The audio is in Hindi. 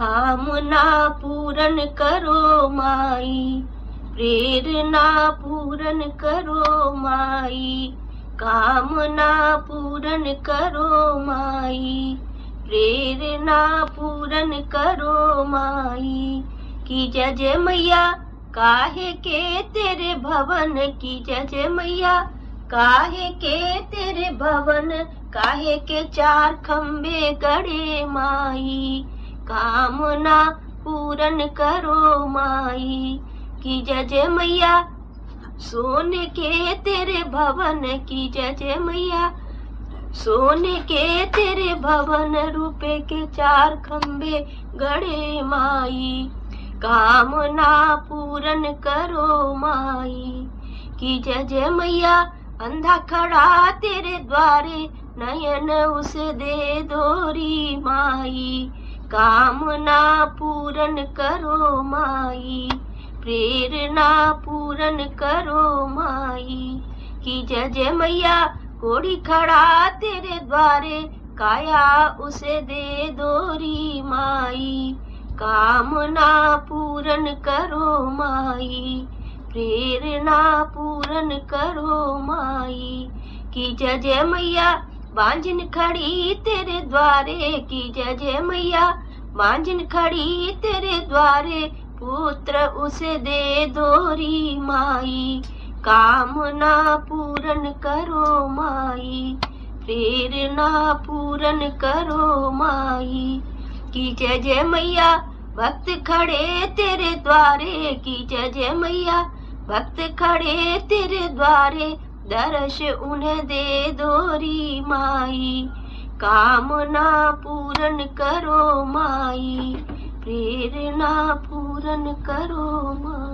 कामना पूरन करो माई, प्रेरणा पूरन करो माई, कामना पूरन करो माई, प्रेरणा पूरन करो माई, की जय मैया काहे के तेरे भवन, की जय मैया काहे के तेरे भवन, काहे के चार खम्बे गड़े माई। कामना पूरन करो माई, की जय मैया। सोने के तेरे भवन की जय मैया। सोने के तेरे भवन रुपए के चार खम्बे गड़े माई। कामना पूरन करो माई, की जय मैया। अंधा खड़ा तेरे द्वारे, नयन उसे दे दोरी माई। कामना पूरन करो माई, प्रेरणा पूरन करो माई, की जय जय मैया कोड़ी खड़ा तेरे द्वारे, काया उसे दे दोरी माई। कामना पूरन करो माई, प्रेरणा पूरन करो माई, की जय जय मैया बांझन खड़ी तेरे द्वारे, की जय जय मैया बांझन खड़ी तेरे द्वारे, पुत्र उसे दे दोरी माई। कामना पूरन करो माई प्रेरणा पूरन करो माई। की जय जय मैया, भक्त खड़े तेरे द्वारे। की जय जय मैया, भक्त खड़े तेरे द्वारे। दर्श उन्हें दे दोरी माई। कामना पूरन करो माई प्रेरणा पूरन करो माई